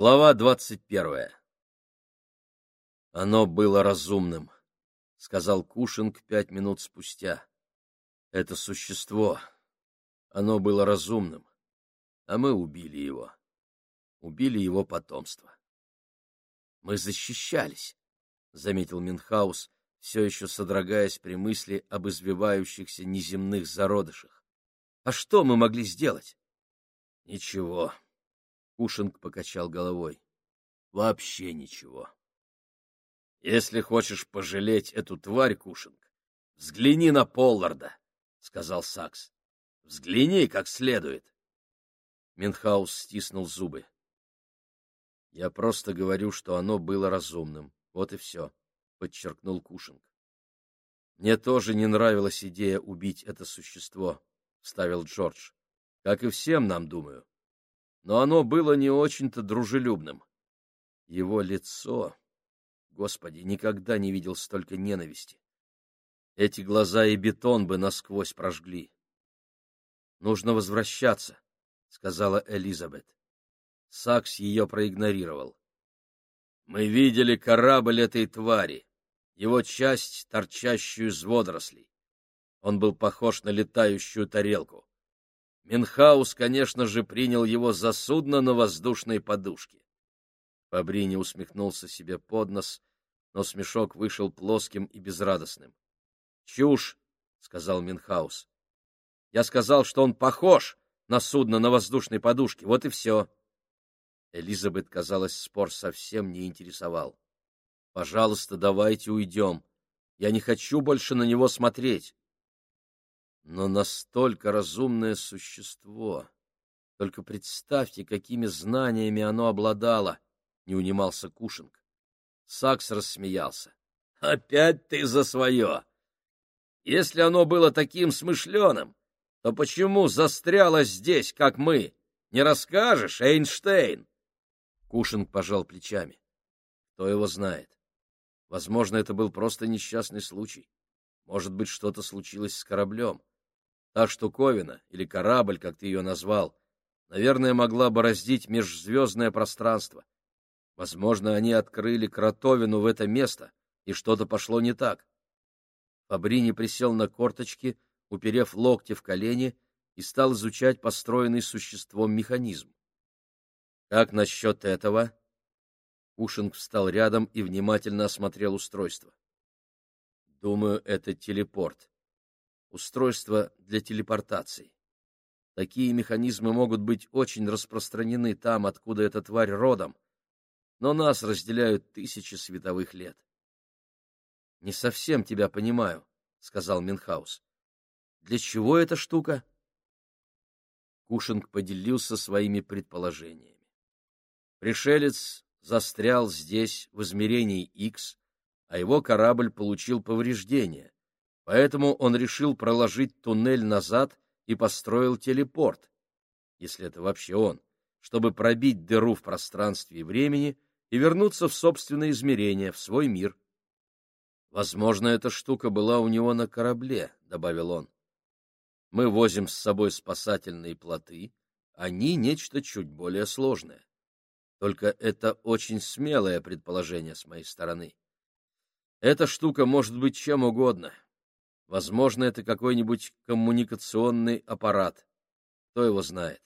Глава двадцать первая. Оно было разумным, сказал Кушинг пять минут спустя. Это существо, оно было разумным, а мы убили его. Убили его потомство. Мы защищались, заметил Минхаус, все еще содрогаясь при мысли об извивающихся неземных зародышах. А что мы могли сделать? Ничего, Кушинг покачал головой. Вообще ничего. Если хочешь пожалеть эту тварь, Кушинг, взгляни на Полларда, сказал Сакс. Взгляни как следует. Минхаус стиснул зубы. Я просто говорю, что оно было разумным. Вот и все, подчеркнул Кушинг. Мне тоже не нравилась идея убить это существо, вставил Джордж. Как и всем нам, думаю но оно было не очень-то дружелюбным. Его лицо... Господи, никогда не видел столько ненависти. Эти глаза и бетон бы насквозь прожгли. «Нужно возвращаться», — сказала Элизабет. Сакс ее проигнорировал. «Мы видели корабль этой твари, его часть, торчащую из водорослей. Он был похож на летающую тарелку. Минхаус, конечно же, принял его за судно на воздушной подушке. Фабрини усмехнулся себе под нос, но смешок вышел плоским и безрадостным. — Чушь, — сказал Минхаус. — Я сказал, что он похож на судно на воздушной подушке, вот и все. Элизабет, казалось, спор совсем не интересовал. — Пожалуйста, давайте уйдем. Я не хочу больше на него смотреть но настолько разумное существо. Только представьте, какими знаниями оно обладало, — не унимался Кушинг. Сакс рассмеялся. — Опять ты за свое! Если оно было таким смышленым, то почему застряло здесь, как мы? Не расскажешь, Эйнштейн? Кушинг пожал плечами. Кто его знает? Возможно, это был просто несчастный случай. Может быть, что-то случилось с кораблем. Та штуковина, или корабль, как ты ее назвал, наверное, могла бороздить межзвездное пространство. Возможно, они открыли кротовину в это место, и что-то пошло не так. Фабрини присел на корточки, уперев локти в колени, и стал изучать построенный существом механизм. «Как насчет этого?» Кушинг встал рядом и внимательно осмотрел устройство. «Думаю, это телепорт устройство для телепортации. Такие механизмы могут быть очень распространены там, откуда эта тварь родом, но нас разделяют тысячи световых лет. — Не совсем тебя понимаю, — сказал Минхаус. — Для чего эта штука? Кушинг поделился своими предположениями. Пришелец застрял здесь в измерении X, а его корабль получил повреждения, Поэтому он решил проложить туннель назад и построил телепорт, если это вообще он, чтобы пробить дыру в пространстве и времени и вернуться в собственное измерение, в свой мир. Возможно, эта штука была у него на корабле, — добавил он. Мы возим с собой спасательные плоты, они — нечто чуть более сложное. Только это очень смелое предположение с моей стороны. Эта штука может быть чем угодно, Возможно, это какой-нибудь коммуникационный аппарат. Кто его знает?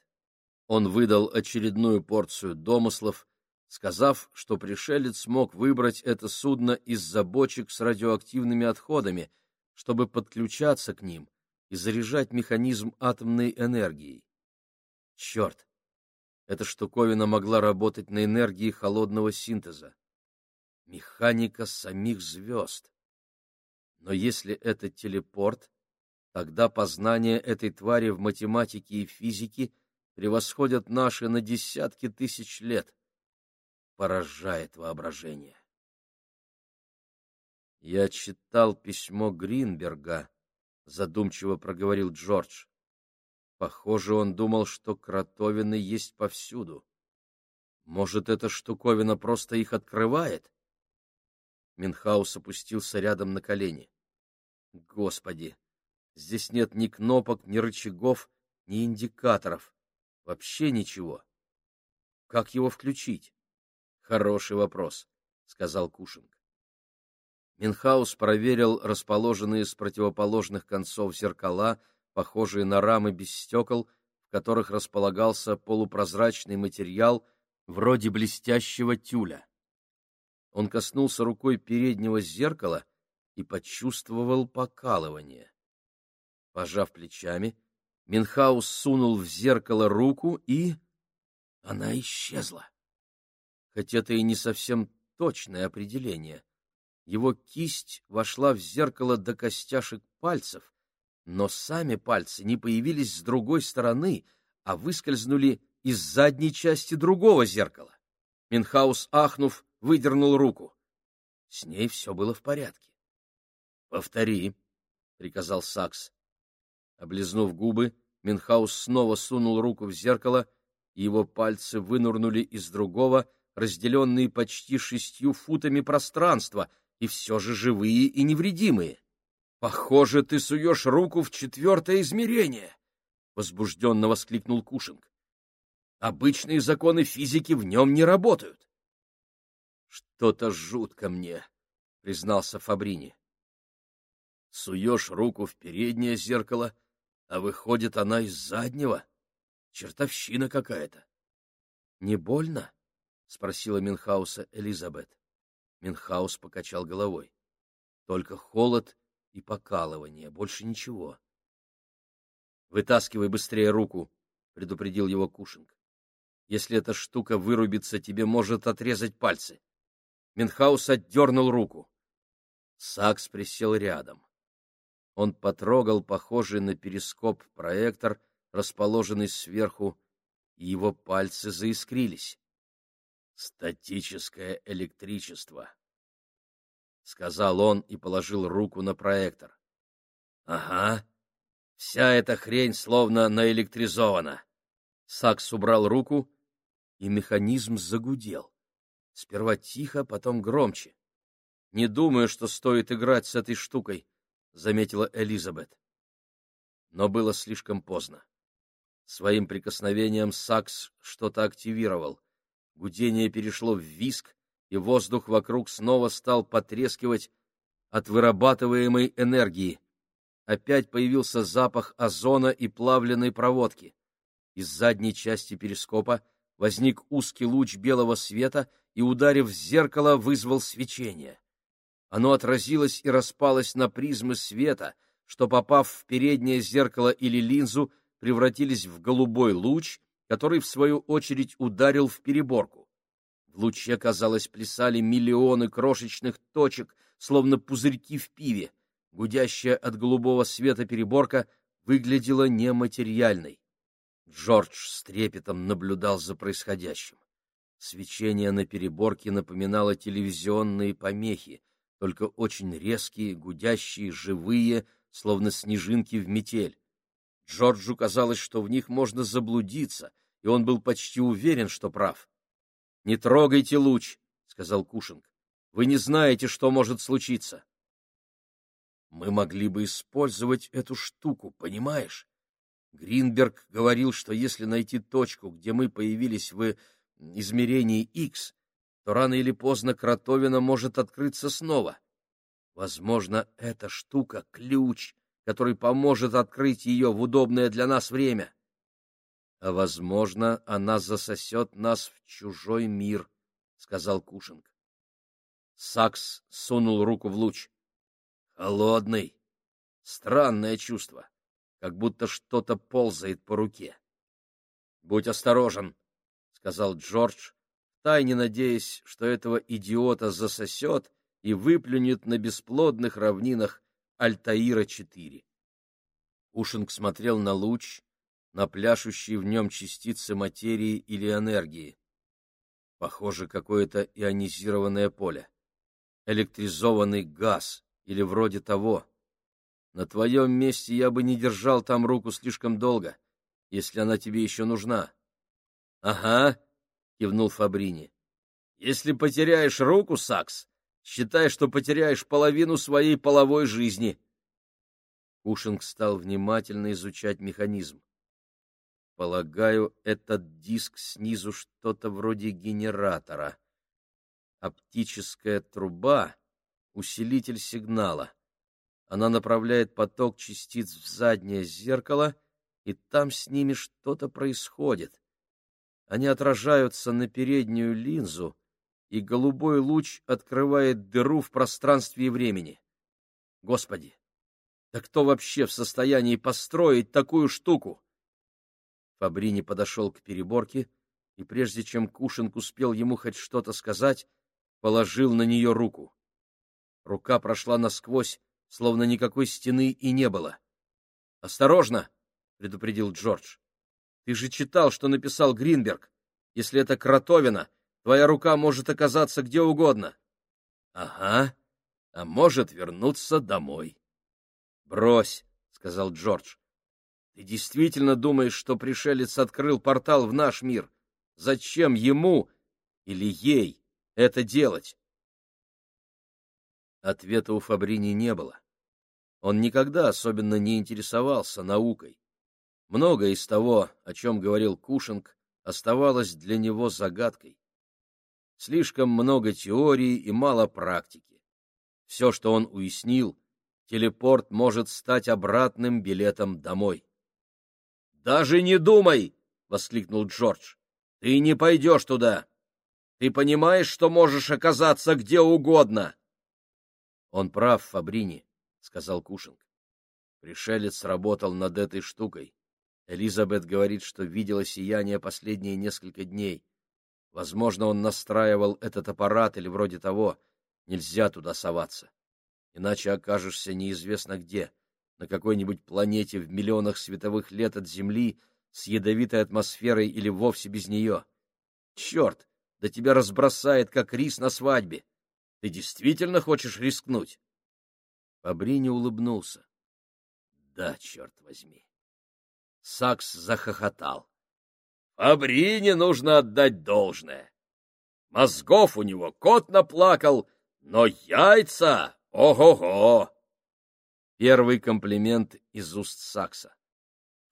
Он выдал очередную порцию домыслов, сказав, что пришелец мог выбрать это судно из-за бочек с радиоактивными отходами, чтобы подключаться к ним и заряжать механизм атомной энергией. Черт! Эта штуковина могла работать на энергии холодного синтеза. Механика самих звезд. Но если это телепорт, тогда познания этой твари в математике и физике превосходят наши на десятки тысяч лет. Поражает воображение. Я читал письмо Гринберга, задумчиво проговорил Джордж. Похоже, он думал, что кротовины есть повсюду. Может, эта штуковина просто их открывает? Минхаус опустился рядом на колени. Господи, здесь нет ни кнопок, ни рычагов, ни индикаторов. Вообще ничего. Как его включить? Хороший вопрос, сказал Кушинг. Минхаус проверил расположенные с противоположных концов зеркала, похожие на рамы без стекол, в которых располагался полупрозрачный материал вроде блестящего тюля. Он коснулся рукой переднего зеркала и почувствовал покалывание. Пожав плечами, Минхаус сунул в зеркало руку и... Она исчезла. Хотя это и не совсем точное определение. Его кисть вошла в зеркало до костяшек пальцев, но сами пальцы не появились с другой стороны, а выскользнули из задней части другого зеркала. Минхаус, ахнув, выдернул руку. С ней все было в порядке. — Повтори, — приказал Сакс. Облизнув губы, Минхаус снова сунул руку в зеркало, и его пальцы вынурнули из другого, разделенные почти шестью футами пространства, и все же живые и невредимые. — Похоже, ты суешь руку в четвертое измерение! — возбужденно воскликнул Кушинг. — Обычные законы физики в нем не работают. Что-то жутко мне, признался Фабрини. Суешь руку в переднее зеркало, а выходит она из заднего. Чертовщина какая-то. Не больно? спросила Минхауса Элизабет. Минхаус покачал головой. Только холод и покалывание, больше ничего. Вытаскивай быстрее руку, предупредил его Кушинг. Если эта штука вырубится, тебе может отрезать пальцы. Минхаус отдернул руку. Сакс присел рядом. Он потрогал похожий на перископ проектор, расположенный сверху, и его пальцы заискрились. «Статическое электричество», — сказал он и положил руку на проектор. «Ага, вся эта хрень словно наэлектризована». Сакс убрал руку, и механизм загудел. Сперва тихо, потом громче. «Не думаю, что стоит играть с этой штукой», — заметила Элизабет. Но было слишком поздно. Своим прикосновением Сакс что-то активировал. Гудение перешло в виск, и воздух вокруг снова стал потрескивать от вырабатываемой энергии. Опять появился запах озона и плавленной проводки. Из задней части перископа возник узкий луч белого света и, ударив в зеркало, вызвал свечение. Оно отразилось и распалось на призмы света, что, попав в переднее зеркало или линзу, превратились в голубой луч, который, в свою очередь, ударил в переборку. В луче, казалось, плясали миллионы крошечных точек, словно пузырьки в пиве. Гудящая от голубого света переборка выглядела нематериальной. Джордж с трепетом наблюдал за происходящим. Свечение на переборке напоминало телевизионные помехи, только очень резкие, гудящие, живые, словно снежинки в метель. Джорджу казалось, что в них можно заблудиться, и он был почти уверен, что прав. — Не трогайте луч, — сказал Кушинг. — Вы не знаете, что может случиться. — Мы могли бы использовать эту штуку, понимаешь? Гринберг говорил, что если найти точку, где мы появились в измерении X, то рано или поздно кротовина может открыться снова. Возможно, эта штука — ключ, который поможет открыть ее в удобное для нас время. А, возможно, она засосет нас в чужой мир, — сказал Кушинг. Сакс сунул руку в луч. Холодный. Странное чувство как будто что-то ползает по руке. — Будь осторожен, — сказал Джордж, тайне надеясь, что этого идиота засосет и выплюнет на бесплодных равнинах Альтаира-4. Ушинг смотрел на луч, на пляшущие в нем частицы материи или энергии. Похоже, какое-то ионизированное поле. Электризованный газ или вроде того. На твоем месте я бы не держал там руку слишком долго, если она тебе еще нужна. — Ага, — кивнул Фабрини. — Если потеряешь руку, Сакс, считай, что потеряешь половину своей половой жизни. Кушинг стал внимательно изучать механизм. Полагаю, этот диск снизу что-то вроде генератора. Оптическая труба — усилитель сигнала. Она направляет поток частиц в заднее зеркало, и там с ними что-то происходит. Они отражаются на переднюю линзу, и голубой луч открывает дыру в пространстве и времени. Господи, да кто вообще в состоянии построить такую штуку? Фабрини подошел к переборке, и прежде чем Кушинг успел ему хоть что-то сказать, положил на нее руку. Рука прошла насквозь, словно никакой стены и не было. «Осторожно!» — предупредил Джордж. «Ты же читал, что написал Гринберг. Если это кротовина, твоя рука может оказаться где угодно». «Ага, а может вернуться домой». «Брось», — сказал Джордж. «Ты действительно думаешь, что пришелец открыл портал в наш мир? Зачем ему или ей это делать? Ответа у Фабрини не было. Он никогда особенно не интересовался наукой. Многое из того, о чем говорил Кушинг, оставалось для него загадкой. Слишком много теории и мало практики. Все, что он уяснил, телепорт может стать обратным билетом домой. «Даже не думай!» — воскликнул Джордж. «Ты не пойдешь туда!» Ты понимаешь, что можешь оказаться где угодно? — Он прав, Фабрини, — сказал Кушинг. Пришелец работал над этой штукой. Элизабет говорит, что видела сияние последние несколько дней. Возможно, он настраивал этот аппарат или вроде того. Нельзя туда соваться. Иначе окажешься неизвестно где, на какой-нибудь планете в миллионах световых лет от Земли с ядовитой атмосферой или вовсе без нее. Черт! да тебя разбросает, как рис на свадьбе. Ты действительно хочешь рискнуть? Фабрини улыбнулся. Да, черт возьми. Сакс захохотал. Фабрини нужно отдать должное. Мозгов у него кот наплакал, но яйца — ого-го! Первый комплимент из уст Сакса.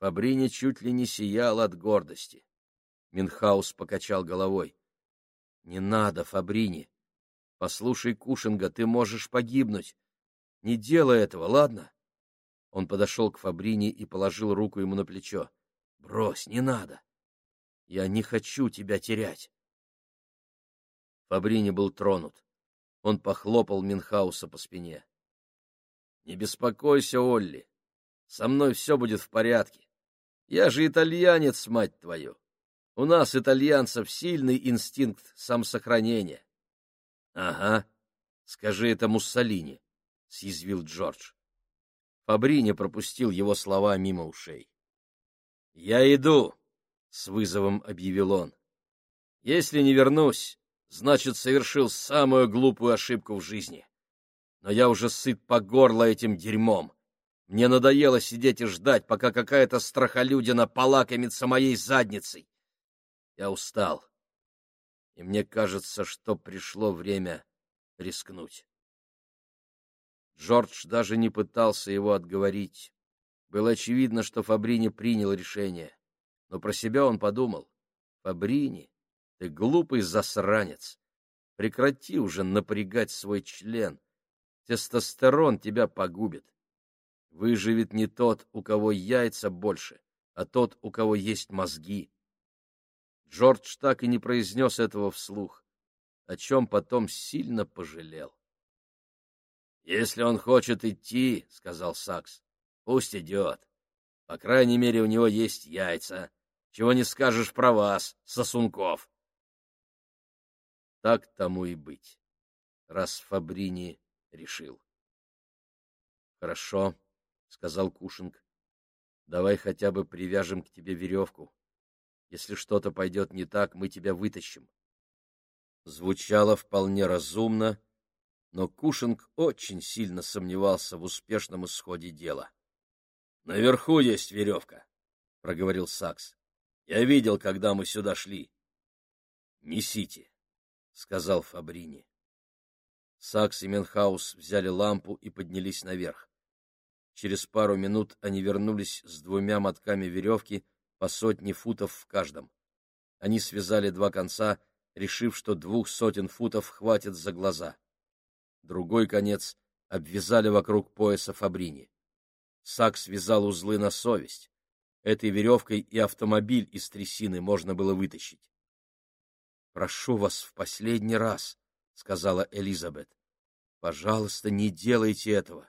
Фабрини чуть ли не сиял от гордости. Минхаус покачал головой. Не надо, Фабрини. Послушай Кушинга, ты можешь погибнуть. Не делай этого, ладно? Он подошел к Фабрини и положил руку ему на плечо. Брось, не надо. Я не хочу тебя терять. Фабрини был тронут. Он похлопал Минхауса по спине. — Не беспокойся, Олли. Со мной все будет в порядке. Я же итальянец, мать твою. У нас, итальянцев, сильный инстинкт самосохранения. — Ага, скажи это Муссолини, — съязвил Джордж. Фабрини пропустил его слова мимо ушей. — Я иду, — с вызовом объявил он. — Если не вернусь, значит, совершил самую глупую ошибку в жизни. Но я уже сыт по горло этим дерьмом. Мне надоело сидеть и ждать, пока какая-то страхолюдина полакомится моей задницей. Я устал, и мне кажется, что пришло время рискнуть. Джордж даже не пытался его отговорить. Было очевидно, что Фабрини принял решение. Но про себя он подумал. «Фабрини, ты глупый засранец. Прекрати уже напрягать свой член. Тестостерон тебя погубит. Выживет не тот, у кого яйца больше, а тот, у кого есть мозги. Джордж так и не произнес этого вслух, о чем потом сильно пожалел. — Если он хочет идти, — сказал Сакс, — пусть идет. По крайней мере, у него есть яйца. Чего не скажешь про вас, сосунков. Так тому и быть, раз Фабрини решил. — Хорошо, — сказал Кушинг. — Давай хотя бы привяжем к тебе веревку. Если что-то пойдет не так, мы тебя вытащим. Звучало вполне разумно, но Кушинг очень сильно сомневался в успешном исходе дела. — Наверху есть веревка, — проговорил Сакс. — Я видел, когда мы сюда шли. — Несите, — сказал Фабрини. Сакс и Менхаус взяли лампу и поднялись наверх. Через пару минут они вернулись с двумя мотками веревки, по сотне футов в каждом. Они связали два конца, решив, что двух сотен футов хватит за глаза. Другой конец обвязали вокруг пояса Фабрини. Сак связал узлы на совесть. Этой веревкой и автомобиль из трясины можно было вытащить. — Прошу вас в последний раз, — сказала Элизабет. — Пожалуйста, не делайте этого.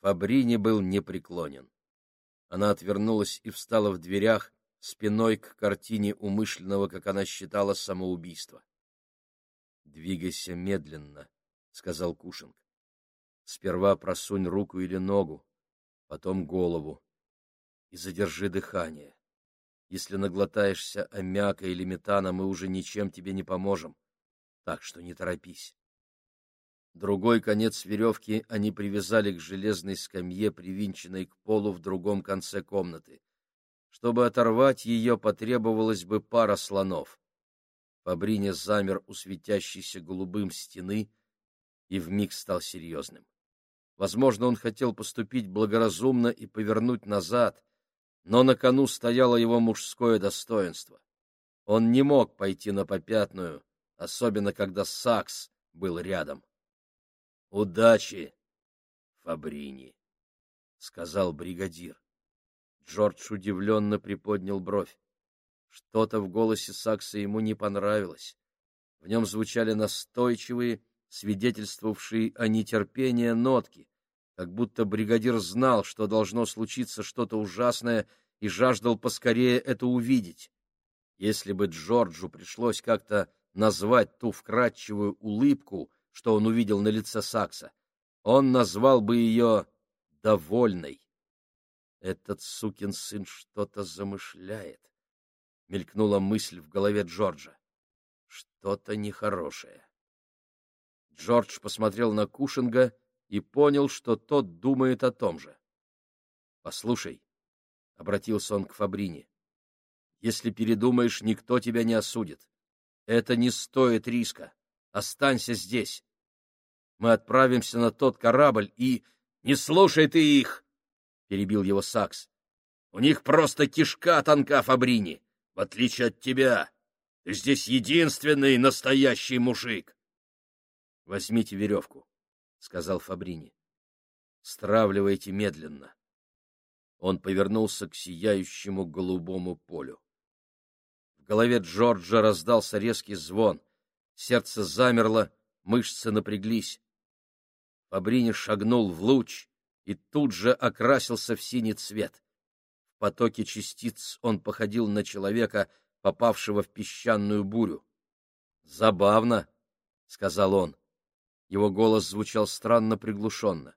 Фабрини был непреклонен. Она отвернулась и встала в дверях, спиной к картине умышленного, как она считала, самоубийства. — Двигайся медленно, — сказал Кушинг. — Сперва просунь руку или ногу, потом голову, и задержи дыхание. Если наглотаешься аммиака или метана, мы уже ничем тебе не поможем, так что не торопись. Другой конец веревки они привязали к железной скамье, привинченной к полу в другом конце комнаты. Чтобы оторвать ее, потребовалось бы пара слонов. Фабриня замер у светящейся голубым стены и вмиг стал серьезным. Возможно, он хотел поступить благоразумно и повернуть назад, но на кону стояло его мужское достоинство. Он не мог пойти на попятную, особенно когда Сакс был рядом. — Удачи, Фабрини, — сказал бригадир. Джордж удивленно приподнял бровь. Что-то в голосе Сакса ему не понравилось. В нем звучали настойчивые, свидетельствовавшие о нетерпении нотки, как будто бригадир знал, что должно случиться что-то ужасное, и жаждал поскорее это увидеть. Если бы Джорджу пришлось как-то назвать ту вкрадчивую улыбку, что он увидел на лице Сакса, он назвал бы ее «довольной». Этот сукин сын что-то замышляет. Мелькнула мысль в голове Джорджа. Что-то нехорошее. Джордж посмотрел на Кушинга и понял, что тот думает о том же. — Послушай, — обратился он к Фабрине, — если передумаешь, никто тебя не осудит. Это не стоит риска. Останься здесь. Мы отправимся на тот корабль и... — Не слушай ты их! — перебил его Сакс. — У них просто кишка тонка, Фабрини, в отличие от тебя. Ты здесь единственный настоящий мужик. — Возьмите веревку, — сказал Фабрини. — Стравливайте медленно. Он повернулся к сияющему голубому полю. В голове Джорджа раздался резкий звон. Сердце замерло, мышцы напряглись. Фабрини шагнул в луч, и тут же окрасился в синий цвет. В потоке частиц он походил на человека, попавшего в песчаную бурю. «Забавно», — сказал он. Его голос звучал странно приглушенно.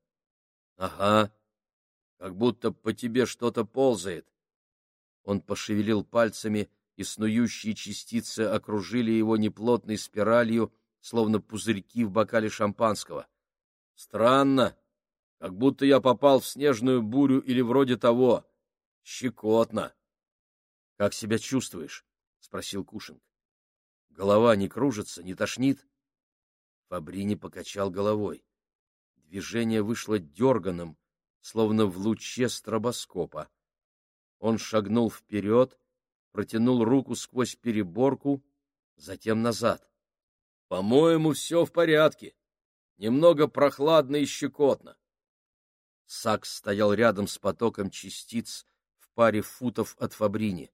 «Ага, как будто по тебе что-то ползает». Он пошевелил пальцами, и снующие частицы окружили его неплотной спиралью, словно пузырьки в бокале шампанского. «Странно», как будто я попал в снежную бурю или вроде того. Щекотно. — Как себя чувствуешь? — спросил Кушинг. — Голова не кружится, не тошнит? Фабрини покачал головой. Движение вышло дерганым, словно в луче стробоскопа. Он шагнул вперед, протянул руку сквозь переборку, затем назад. — По-моему, все в порядке. Немного прохладно и щекотно. Сакс стоял рядом с потоком частиц в паре футов от Фабрини.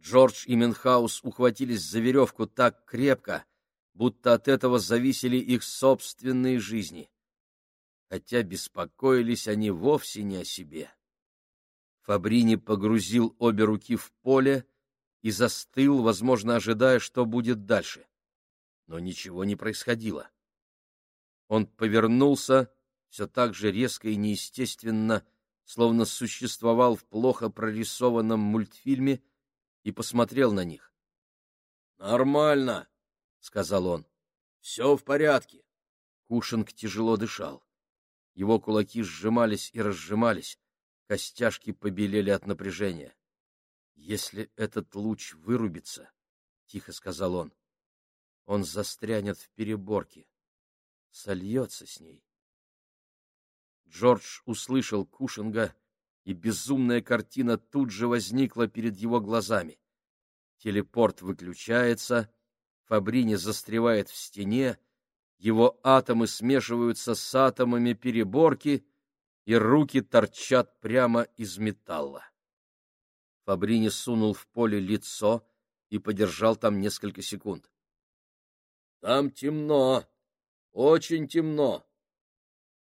Джордж и Менхаус ухватились за веревку так крепко, будто от этого зависели их собственные жизни. Хотя беспокоились они вовсе не о себе. Фабрини погрузил обе руки в поле и застыл, возможно, ожидая, что будет дальше. Но ничего не происходило. Он повернулся все так же резко и неестественно, словно существовал в плохо прорисованном мультфильме, и посмотрел на них. — Нормально, — сказал он. — Все в порядке. Кушинг тяжело дышал. Его кулаки сжимались и разжимались, костяшки побелели от напряжения. — Если этот луч вырубится, — тихо сказал он, — он застрянет в переборке, сольется с ней. Джордж услышал Кушинга, и безумная картина тут же возникла перед его глазами. Телепорт выключается, Фабрини застревает в стене, его атомы смешиваются с атомами переборки, и руки торчат прямо из металла. Фабрини сунул в поле лицо и подержал там несколько секунд. — Там темно, очень темно.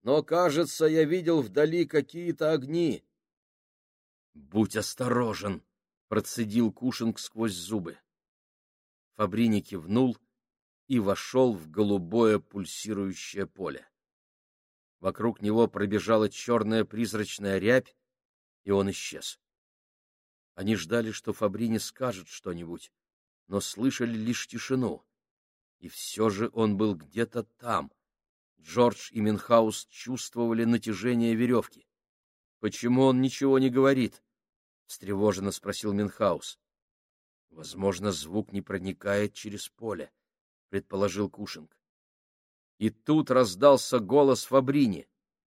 Но, кажется, я видел вдали какие-то огни. — Будь осторожен, — процедил Кушинг сквозь зубы. Фабрини кивнул и вошел в голубое пульсирующее поле. Вокруг него пробежала черная призрачная рябь, и он исчез. Они ждали, что Фабрини скажет что-нибудь, но слышали лишь тишину. И все же он был где-то там. Джордж и Минхаус чувствовали натяжение веревки. — Почему он ничего не говорит? — встревоженно спросил Минхаус. — Возможно, звук не проникает через поле, — предположил Кушинг. И тут раздался голос Фабрини.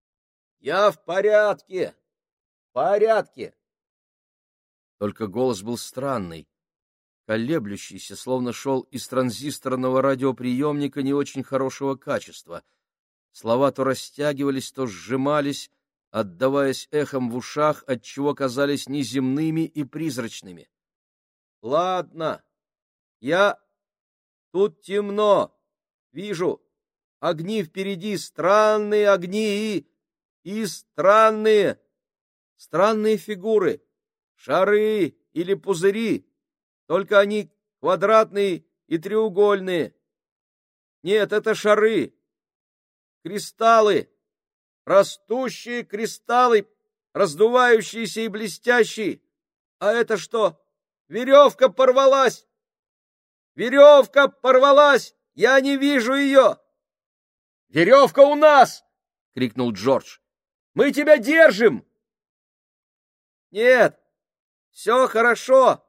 — Я в порядке! В порядке! Только голос был странный, колеблющийся, словно шел из транзисторного радиоприемника не очень хорошего качества. Слова то растягивались, то сжимались, отдаваясь эхом в ушах, отчего казались неземными и призрачными. — Ладно, я... Тут темно, вижу. Огни впереди, странные огни и... и странные... странные фигуры, шары или пузыри только они квадратные и треугольные. Нет, это шары, кристаллы, растущие кристаллы, раздувающиеся и блестящие. А это что? Веревка порвалась! Веревка порвалась! Я не вижу ее! Веревка у нас! — крикнул Джордж. Мы тебя держим! Нет, все хорошо,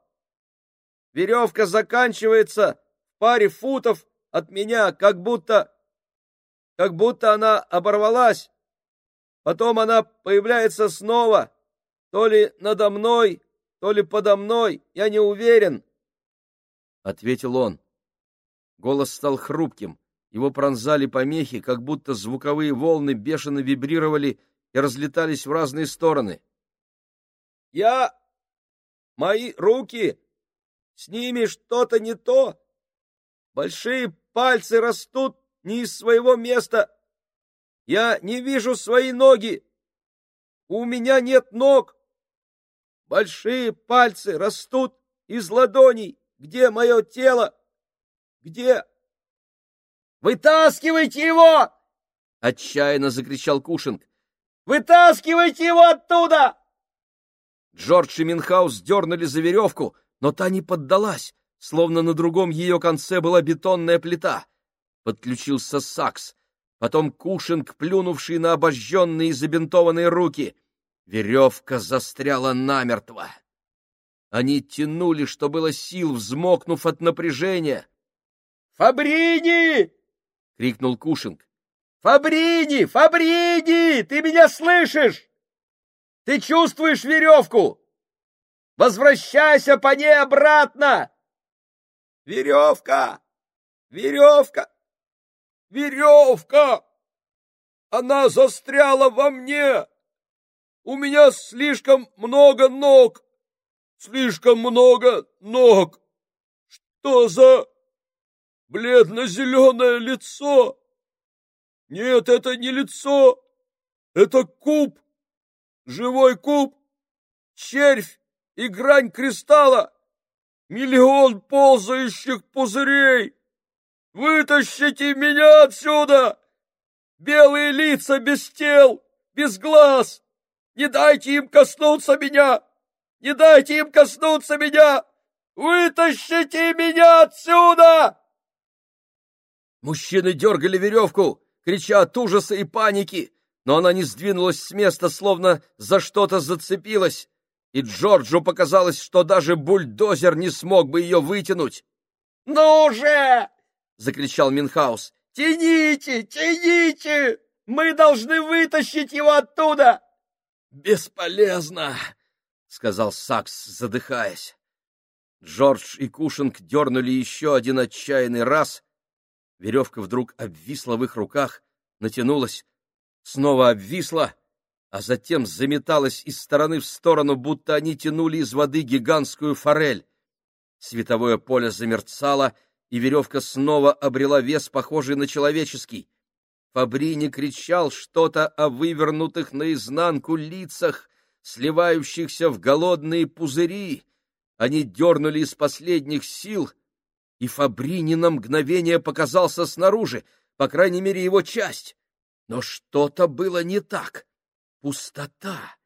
Веревка заканчивается в паре футов от меня, как будто... как будто она оборвалась. Потом она появляется снова, то ли надо мной, то ли подо мной, я не уверен. Ответил он. Голос стал хрупким, его пронзали помехи, как будто звуковые волны бешено вибрировали и разлетались в разные стороны. «Я... мои руки с ними что-то не то. Большие пальцы растут не из своего места. Я не вижу свои ноги. У меня нет ног. Большие пальцы растут из ладоней. Где мое тело? Где? Вытаскивайте его! Отчаянно закричал Кушинг. Вытаскивайте его оттуда! Джордж и Минхаус дернули за веревку, но та не поддалась, словно на другом ее конце была бетонная плита. Подключился сакс, потом Кушинг, плюнувший на обожженные и забинтованные руки. Веревка застряла намертво. Они тянули, что было сил, взмокнув от напряжения. «Фабрини!» — крикнул Кушинг. «Фабрини! Фабрини! Ты меня слышишь? Ты чувствуешь веревку? Возвращайся по ней обратно! Веревка! Веревка! Веревка! Она застряла во мне! У меня слишком много ног! Слишком много ног! Что за бледно-зеленое лицо? Нет, это не лицо! Это куб! Живой куб! Червь! и грань кристалла, миллион ползающих пузырей. Вытащите меня отсюда! Белые лица без тел, без глаз! Не дайте им коснуться меня! Не дайте им коснуться меня! Вытащите меня отсюда! Мужчины дергали веревку, крича от ужаса и паники, но она не сдвинулась с места, словно за что-то зацепилась и Джорджу показалось, что даже бульдозер не смог бы ее вытянуть. «Ну же!» — закричал Минхаус. «Тяните! Тяните! Мы должны вытащить его оттуда!» «Бесполезно!» — сказал Сакс, задыхаясь. Джордж и Кушинг дернули еще один отчаянный раз. Веревка вдруг обвисла в их руках, натянулась, снова обвисла, а затем заметалась из стороны в сторону, будто они тянули из воды гигантскую форель. Световое поле замерцало, и веревка снова обрела вес, похожий на человеческий. Фабрини кричал что-то о вывернутых наизнанку лицах, сливающихся в голодные пузыри. Они дернули из последних сил, и Фабрини на мгновение показался снаружи, по крайней мере, его часть. Но что-то было не так. Пустота,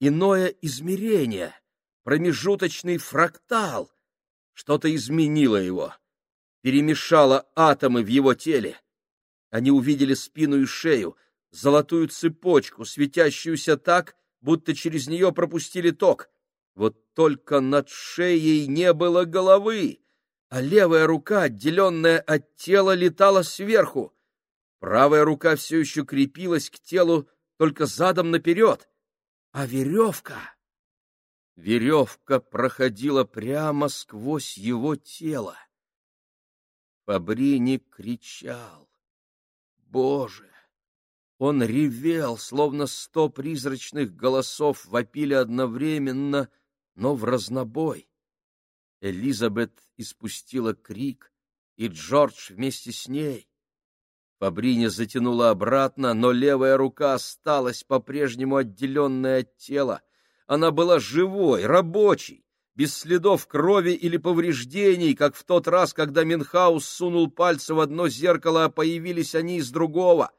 иное измерение, промежуточный фрактал. Что-то изменило его перемешала атомы в его теле. Они увидели спину и шею, золотую цепочку, светящуюся так, будто через нее пропустили ток. Вот только над шеей не было головы, а левая рука, отделенная от тела, летала сверху. Правая рука все еще крепилась к телу, только задом наперед. А веревка... Веревка проходила прямо сквозь его тело. Фабрини кричал. Боже! Он ревел, словно сто призрачных голосов вопили одновременно, но в разнобой. Элизабет испустила крик, и Джордж вместе с ней. Фабрини затянула обратно, но левая рука осталась по-прежнему отделенная от тела. Она была живой, рабочей, без следов крови или повреждений, как в тот раз, когда Минхаус сунул пальцы в одно зеркало, а появились они из другого.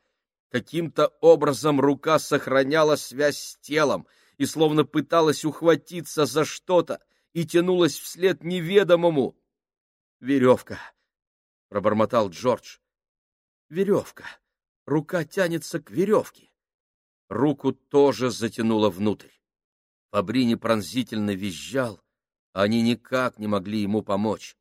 Каким-то образом рука сохраняла связь с телом и словно пыталась ухватиться за что-то и тянулась вслед неведомому. «Веревка!» — пробормотал Джордж. «Веревка! Рука тянется к веревке!» Руку тоже затянуло внутрь. Фабрини пронзительно визжал, они никак не могли ему помочь.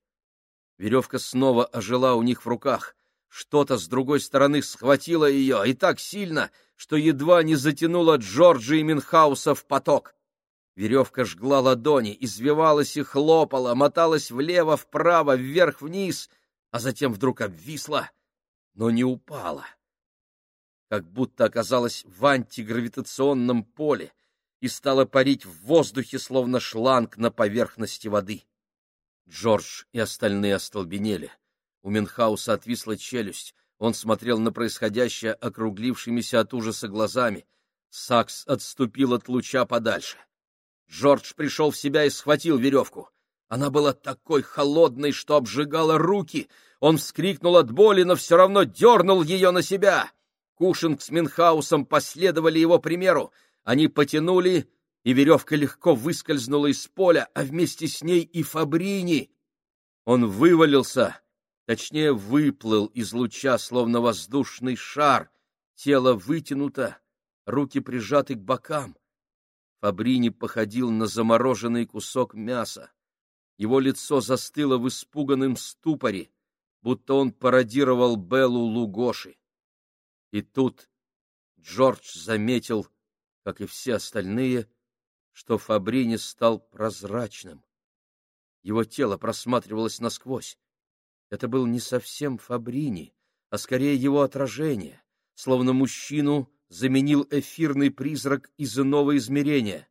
Веревка снова ожила у них в руках. Что-то с другой стороны схватило ее, и так сильно, что едва не затянуло Джорджа и Минхауса в поток. Веревка жгла ладони, извивалась и хлопала, моталась влево-вправо, вверх-вниз, а затем вдруг обвисла, но не упала. Как будто оказалась в антигравитационном поле, и стала парить в воздухе, словно шланг на поверхности воды. Джордж и остальные остолбенели. У Менхауса отвисла челюсть. Он смотрел на происходящее округлившимися от ужаса глазами. Сакс отступил от луча подальше. Джордж пришел в себя и схватил веревку. Она была такой холодной, что обжигала руки. Он вскрикнул от боли, но все равно дернул ее на себя. Кушинг с Минхаусом последовали его примеру. Они потянули, и веревка легко выскользнула из поля, а вместе с ней и Фабрини. Он вывалился, точнее, выплыл из луча, словно воздушный шар, тело вытянуто, руки прижаты к бокам. Фабрини походил на замороженный кусок мяса. Его лицо застыло в испуганном ступоре, будто он пародировал Беллу Лугоши. И тут Джордж заметил как и все остальные, что Фабрини стал прозрачным. Его тело просматривалось насквозь. Это был не совсем Фабрини, а скорее его отражение, словно мужчину заменил эфирный призрак из иного измерения.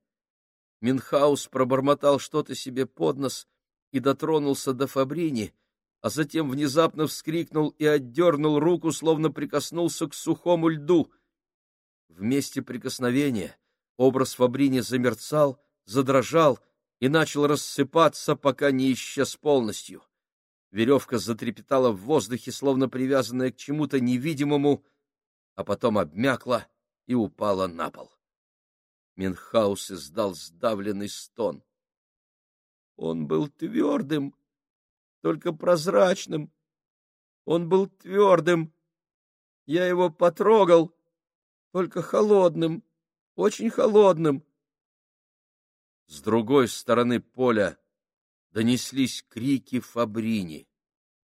Минхаус пробормотал что-то себе под нос и дотронулся до Фабрини, а затем внезапно вскрикнул и отдернул руку, словно прикоснулся к сухому льду — в месте прикосновения образ Фабрини замерцал, задрожал и начал рассыпаться, пока не исчез полностью. Веревка затрепетала в воздухе, словно привязанная к чему-то невидимому, а потом обмякла и упала на пол. Минхаус издал сдавленный стон. Он был твердым, только прозрачным. Он был твердым. Я его потрогал только холодным, очень холодным. С другой стороны поля донеслись крики Фабрини,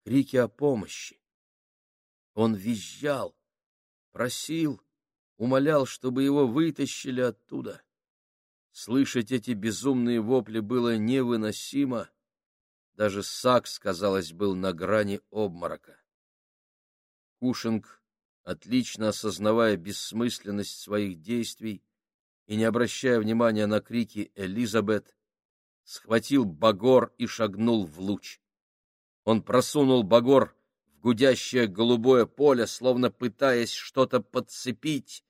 крики о помощи. Он визжал, просил, умолял, чтобы его вытащили оттуда. Слышать эти безумные вопли было невыносимо, Даже Сакс, казалось, был на грани обморока. Кушинг, отлично осознавая бессмысленность своих действий и не обращая внимания на крики Элизабет, схватил багор и шагнул в луч. Он просунул багор в гудящее голубое поле, словно пытаясь что-то подцепить,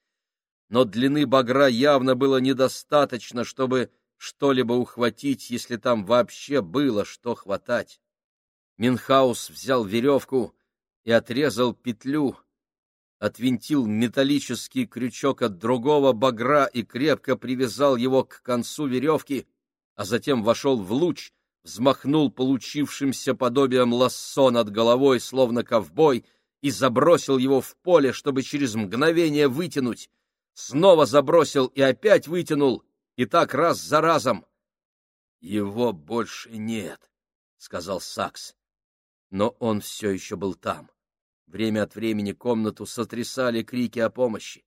но длины багра явно было недостаточно, чтобы что-либо ухватить, если там вообще было что хватать. Минхаус взял веревку и отрезал петлю, отвинтил металлический крючок от другого багра и крепко привязал его к концу веревки, а затем вошел в луч, взмахнул получившимся подобием лассо над головой, словно ковбой, и забросил его в поле, чтобы через мгновение вытянуть. Снова забросил и опять вытянул, и так раз за разом. — Его больше нет, — сказал Сакс. Но он все еще был там. Время от времени комнату сотрясали крики о помощи.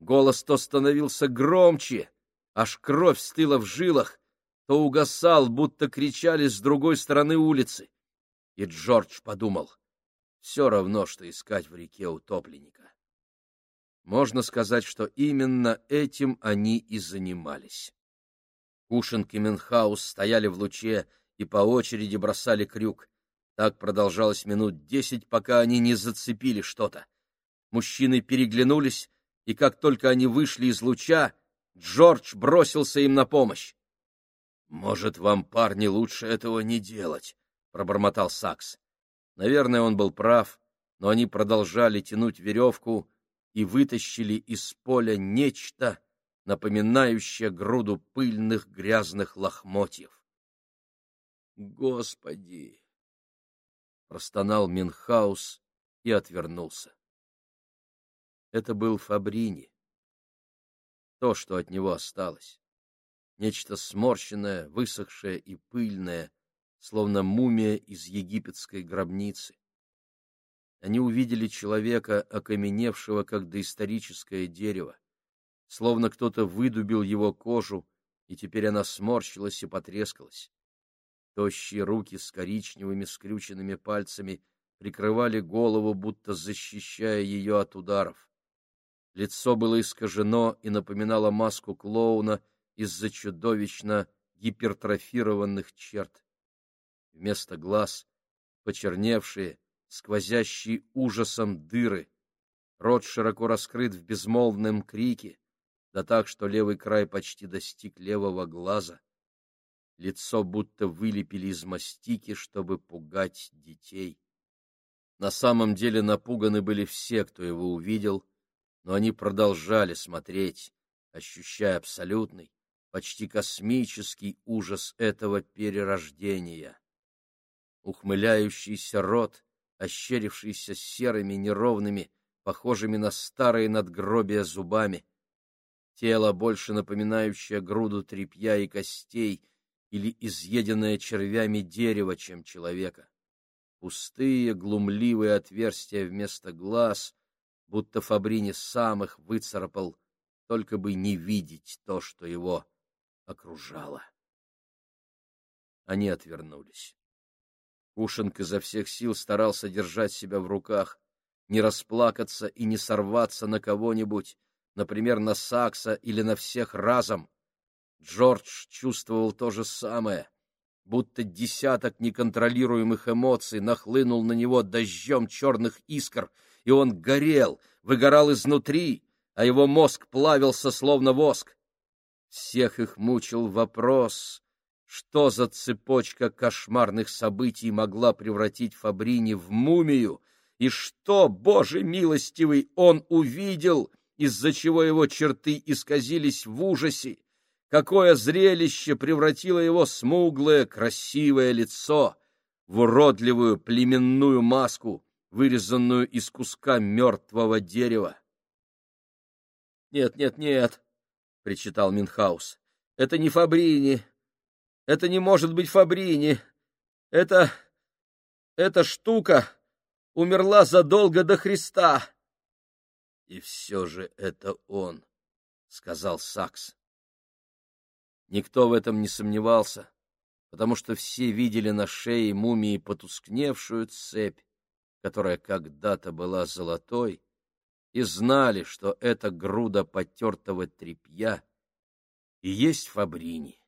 Голос то становился громче, аж кровь стыла в жилах, то угасал, будто кричали с другой стороны улицы. И Джордж подумал, все равно, что искать в реке утопленника. Можно сказать, что именно этим они и занимались. Кушинг и Менхаус стояли в луче и по очереди бросали крюк. Так продолжалось минут десять, пока они не зацепили что-то. Мужчины переглянулись, и как только они вышли из луча, Джордж бросился им на помощь. — Может, вам, парни, лучше этого не делать, — пробормотал Сакс. Наверное, он был прав, но они продолжали тянуть веревку и вытащили из поля нечто, напоминающее груду пыльных грязных лохмотьев. «Господи!» — простонал Минхаус и отвернулся. Это был Фабрини. То, что от него осталось. Нечто сморщенное, высохшее и пыльное, словно мумия из египетской гробницы. Они увидели человека, окаменевшего, как доисторическое дерево словно кто-то выдубил его кожу, и теперь она сморщилась и потрескалась. Тощие руки с коричневыми скрюченными пальцами прикрывали голову, будто защищая ее от ударов. Лицо было искажено и напоминало маску клоуна из-за чудовищно гипертрофированных черт. Вместо глаз — почерневшие, сквозящие ужасом дыры. Рот широко раскрыт в безмолвном крике, да так, что левый край почти достиг левого глаза. Лицо будто вылепили из мастики, чтобы пугать детей. На самом деле напуганы были все, кто его увидел, но они продолжали смотреть, ощущая абсолютный, почти космический ужас этого перерождения. Ухмыляющийся рот, ощерившийся серыми, неровными, похожими на старые надгробия зубами, тело, больше напоминающее груду тряпья и костей или изъеденное червями дерево, чем человека. Пустые, глумливые отверстия вместо глаз, будто Фабрини сам их выцарапал, только бы не видеть то, что его окружало. Они отвернулись. Кушинг изо всех сил старался держать себя в руках, не расплакаться и не сорваться на кого-нибудь, например, на Сакса или на всех разом. Джордж чувствовал то же самое, будто десяток неконтролируемых эмоций нахлынул на него дождем черных искр, и он горел, выгорал изнутри, а его мозг плавился, словно воск. Всех их мучил вопрос, что за цепочка кошмарных событий могла превратить Фабрини в мумию, и что, Боже милостивый, он увидел — из-за чего его черты исказились в ужасе, какое зрелище превратило его смуглое, красивое лицо в уродливую племенную маску, вырезанную из куска мертвого дерева. «Нет, нет, нет!» — причитал Минхаус. «Это не Фабрини. Это не может быть Фабрини. Это... эта штука умерла задолго до Христа!» И все же это он, — сказал Сакс. Никто в этом не сомневался, потому что все видели на шее мумии потускневшую цепь, которая когда-то была золотой, и знали, что это груда потертого тряпья и есть Фабрини.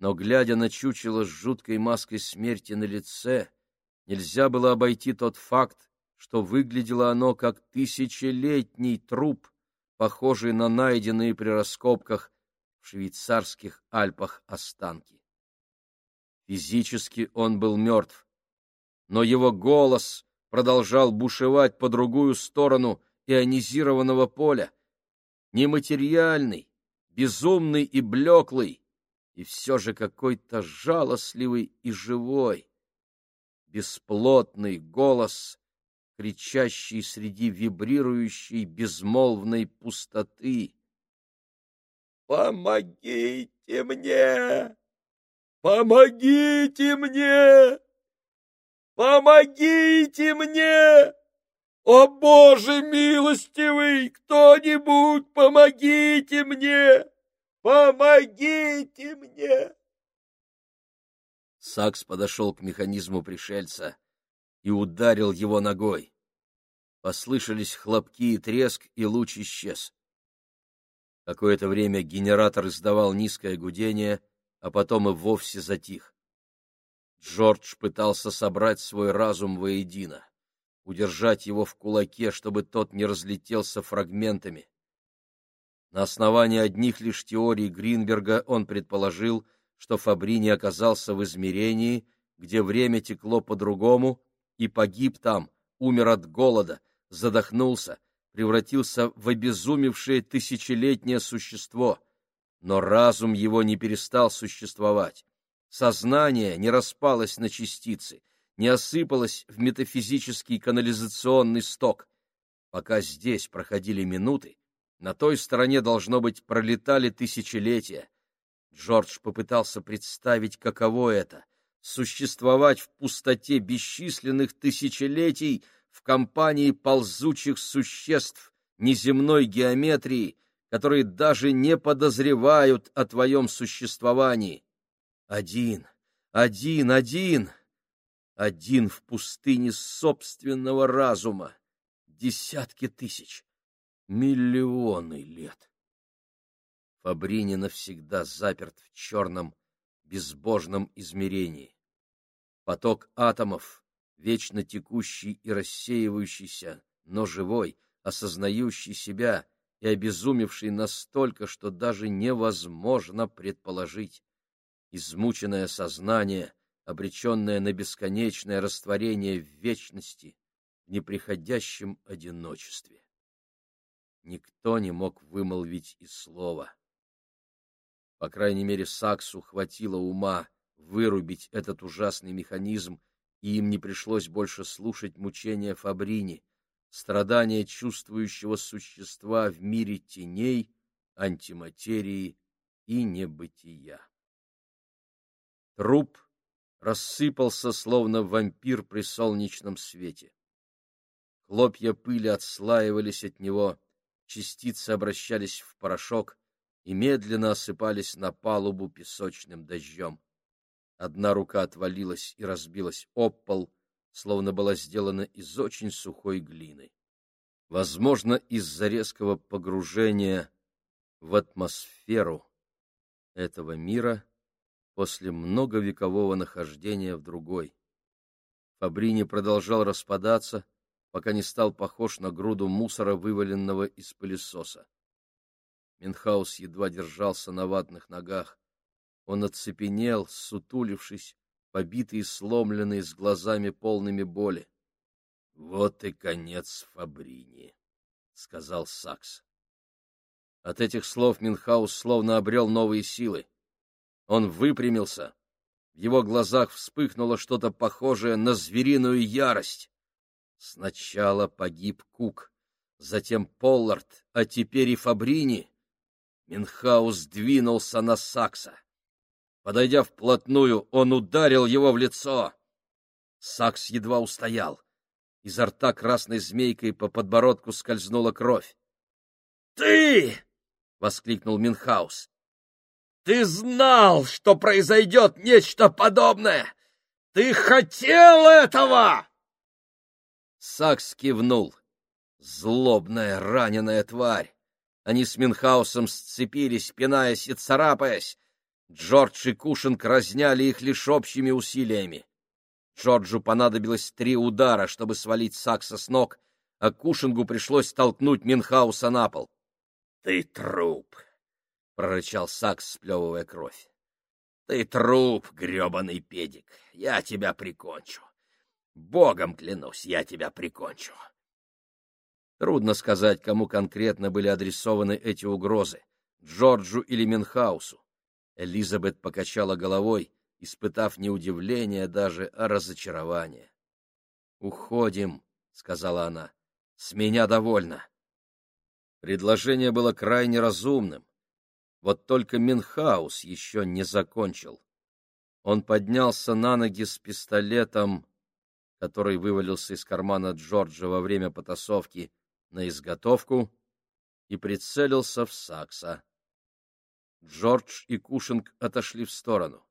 Но, глядя на чучело с жуткой маской смерти на лице, нельзя было обойти тот факт, что выглядело оно как тысячелетний труп, похожий на найденные при раскопках в швейцарских Альпах останки. Физически он был мертв, но его голос продолжал бушевать по другую сторону ионизированного поля, нематериальный, безумный и блеклый, и все же какой-то жалостливый и живой, бесплотный голос, кричащий среди вибрирующей безмолвной пустоты. «Помогите мне! Помогите мне! Помогите мне! О, Боже милостивый! Кто-нибудь помогите мне! Помогите мне!» Сакс подошел к механизму пришельца и ударил его ногой. Послышались хлопки и треск, и луч исчез. Какое-то время генератор издавал низкое гудение, а потом и вовсе затих. Джордж пытался собрать свой разум воедино, удержать его в кулаке, чтобы тот не разлетелся фрагментами. На основании одних лишь теорий Гринберга он предположил, что Фабрини оказался в измерении, где время текло по-другому, и погиб там, умер от голода, задохнулся, превратился в обезумевшее тысячелетнее существо. Но разум его не перестал существовать. Сознание не распалось на частицы, не осыпалось в метафизический канализационный сток. Пока здесь проходили минуты, на той стороне, должно быть, пролетали тысячелетия. Джордж попытался представить, каково это — существовать в пустоте бесчисленных тысячелетий в компании ползучих существ неземной геометрии, которые даже не подозревают о твоем существовании. Один, один, один, один в пустыне собственного разума, десятки тысяч, миллионы лет. Фабрини навсегда заперт в черном, безбожном измерении. Поток атомов, вечно текущий и рассеивающийся, но живой, осознающий себя и обезумевший настолько, что даже невозможно предположить. Измученное сознание, обреченное на бесконечное растворение в вечности, в неприходящем одиночестве никто не мог вымолвить и слова. По крайней мере, Саксу хватило ума вырубить этот ужасный механизм, и им не пришлось больше слушать мучения Фабрини, страдания чувствующего существа в мире теней, антиматерии и небытия. Труп рассыпался, словно вампир при солнечном свете. Хлопья пыли отслаивались от него, частицы обращались в порошок и медленно осыпались на палубу песочным дождем. Одна рука отвалилась и разбилась об пол, словно была сделана из очень сухой глины. Возможно, из-за резкого погружения в атмосферу этого мира после многовекового нахождения в другой. Фабрини продолжал распадаться, пока не стал похож на груду мусора, вываленного из пылесоса. Минхаус едва держался на ватных ногах. Он оцепенел, сутулившись, побитый и сломленный, с глазами полными боли. — Вот и конец Фабрини, — сказал Сакс. От этих слов Минхаус словно обрел новые силы. Он выпрямился. В его глазах вспыхнуло что-то похожее на звериную ярость. Сначала погиб Кук, затем Поллард, а теперь и Фабрини. Минхаус двинулся на Сакса. Подойдя вплотную, он ударил его в лицо. Сакс едва устоял. Изо рта красной змейкой по подбородку скользнула кровь. «Ты!» — воскликнул Минхаус. Ты знал, что произойдет нечто подобное! Ты хотел этого!» Сакс кивнул. Злобная раненая тварь! Они с Минхаусом сцепились, пинаясь и царапаясь. Джордж и Кушинг разняли их лишь общими усилиями. Джорджу понадобилось три удара, чтобы свалить Сакса с ног, а Кушингу пришлось толкнуть Минхауса на пол. — Ты труп! — прорычал Сакс, сплевывая кровь. — Ты труп, гребаный педик! Я тебя прикончу! Богом клянусь, я тебя прикончу! Трудно сказать, кому конкретно были адресованы эти угрозы — Джорджу или Минхаусу. Элизабет покачала головой, испытав не удивление даже, а разочарование. «Уходим», — сказала она. «С меня довольно». Предложение было крайне разумным. Вот только Минхаус еще не закончил. Он поднялся на ноги с пистолетом, который вывалился из кармана Джорджа во время потасовки, на изготовку и прицелился в Сакса. Джордж и Кушинг отошли в сторону.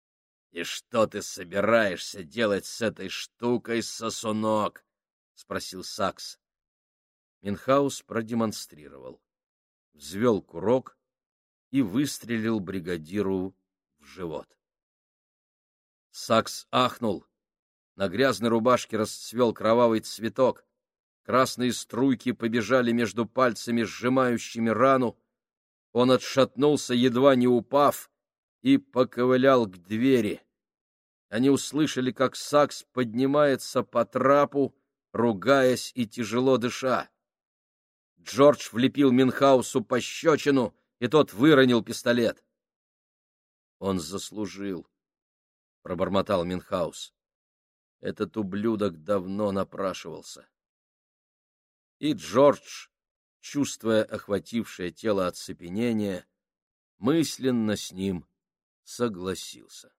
— И что ты собираешься делать с этой штукой, сосунок? — спросил Сакс. Минхаус продемонстрировал. Взвел курок и выстрелил бригадиру в живот. Сакс ахнул. На грязной рубашке расцвел кровавый цветок. Красные струйки побежали между пальцами, сжимающими рану. Он отшатнулся, едва не упав, и поковылял к двери. Они услышали, как Сакс поднимается по трапу, ругаясь и тяжело дыша. Джордж влепил Минхаусу пощечину, и тот выронил пистолет. «Он заслужил», — пробормотал Минхаус. «Этот ублюдок давно напрашивался». И Джордж чувствуя охватившее тело оцепенение, мысленно с ним согласился.